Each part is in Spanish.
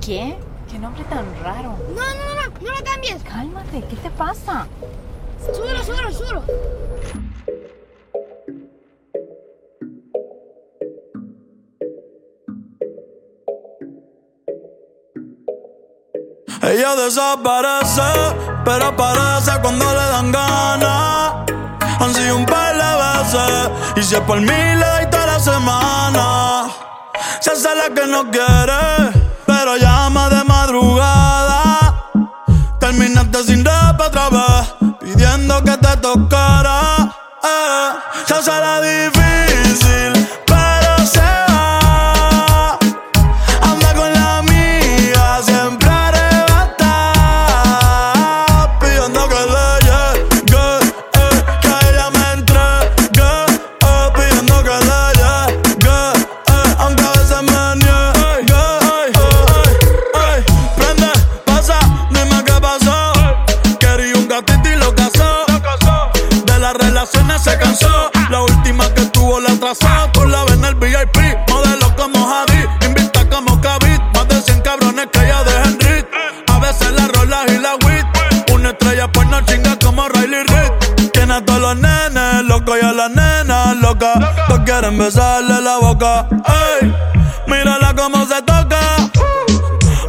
¿qué? ¿Qué nombre tan raro? No, no, no, no, no lo cambies. Cálmate, ¿qué te pasa? Súbelo, súbelo, súbelo. Ella desaparece, pero aparece cuando le dan ganas. Han sido un par de veces, y si es por mí le doy toda la semana. Se hace la que no quiere, que te tocara. Eh, se hace la se cansó. La última que tuvo la atrasó. Tú la ves en el VIP. Modelo como Javi. Invita como Kavit. Más de 100 cabrones que ella de Henry. A veces la rola y la wit. Una estrella pues no chinga como Riley Reid. Tiene a todos los nenes locos y a las nenas locas. Todos quieren besarle la boca. Ey, mírala cómo se toca.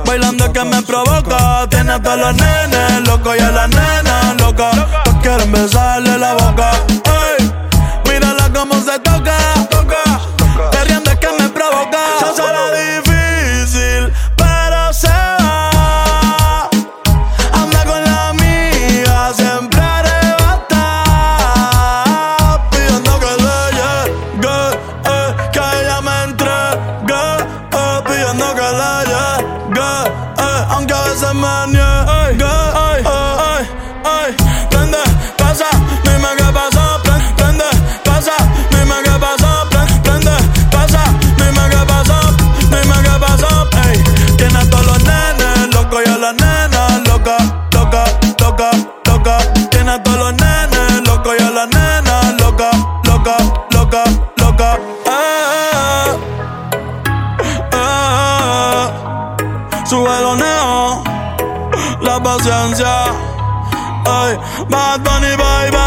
Bailando que me provoca. Tiene a todos los nenes locos y a las nenas locas. Todos quieren besarle aunque a veces me niegue. Ay, ay, pasa, pasa, loca, loca, loca, loca. la paciencia. Ay, Bad Bunny, bye, bye.